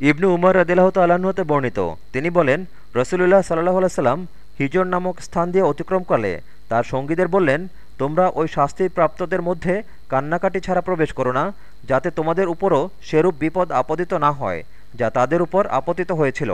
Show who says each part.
Speaker 1: ইবনু উমর রদিল্লাহ তাল্লাহতে বর্ণিত। তিনি বলেন, রসুলুল্লাহ সাল্লাহ সাল্লাম হিজর নামক স্থান দিয়ে অতিক্রম করলে তার সঙ্গীদের বললেন, তোমরা ওই শাস্তিপ্রাপ্তদের মধ্যে কান্নাকাটি ছাড়া প্রবেশ করো না, যাতে তোমাদের উপরও সেরূপ বিপদ আপতিত না হয়, যা তাদের উপর আপতিত হয়েছিল।